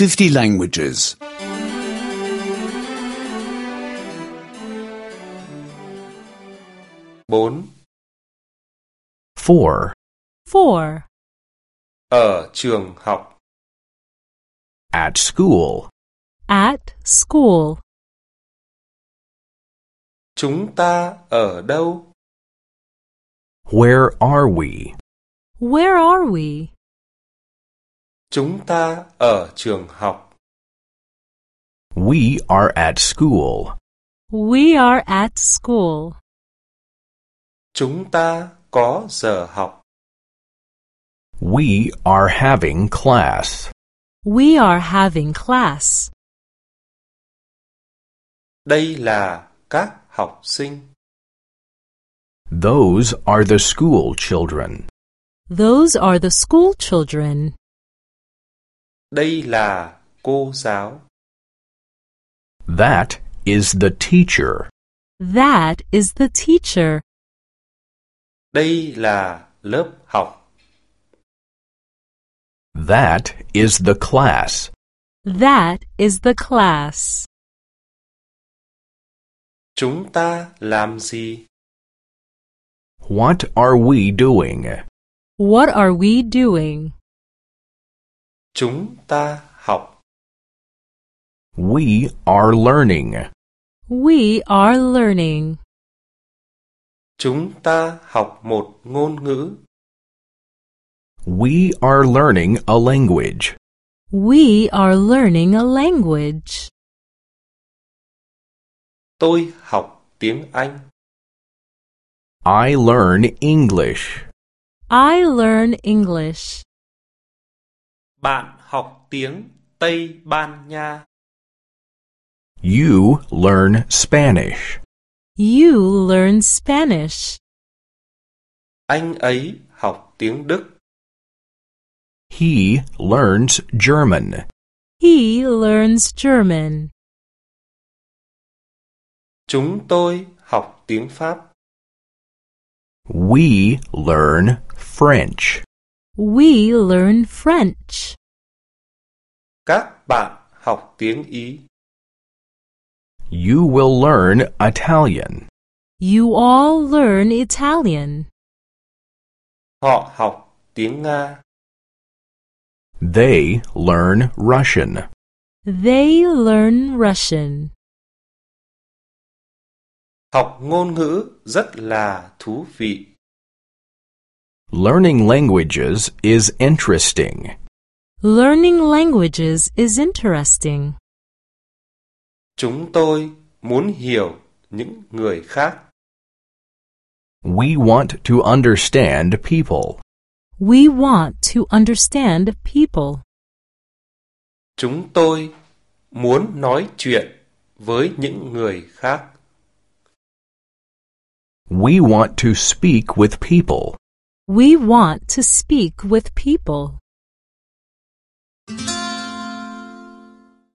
50 languages. 4. 4. 4. Ở trường học. At school. At school. Chúng ta ở đâu? Where are we? Where are we? Chúng ta ở trường học. We are at school. We are at school. Chúng ta có giờ học. We are having class. We are having class. Đây là các học sinh. Those are the school children. Those are the school children. Đây là cô giáo. That is the teacher. That is the teacher. Đây là lớp học. That is the class. That is the class. Chúng ta làm gì? What are we doing? What are we doing? Chúng ta học. We are learning. We are learning. Chúng ta học một ngôn ngữ. We are learning a language. We are learning a language. Tôi học tiếng Anh. I learn English. I learn English. Bạn học tiếng Tây Ban Nha. You learn Spanish. You learn Spanish. Anh ấy học tiếng Đức. He learns German. He learns German. Chúng tôi học tiếng Pháp. We learn French. We learn French. Các bạn học tiếng Ý. You will learn Italian. You all learn Italian. Họ học tiếng Nga. They learn Russian. They learn Russian. Học ngôn ngữ rất là thú vị. Learning languages is interesting. Learning languages is interesting. Chúng tôi muốn hiểu những người khác. We want to understand people. We want to understand people. Chúng tôi muốn nói chuyện với những người khác. We want to speak with people. We want to speak with people.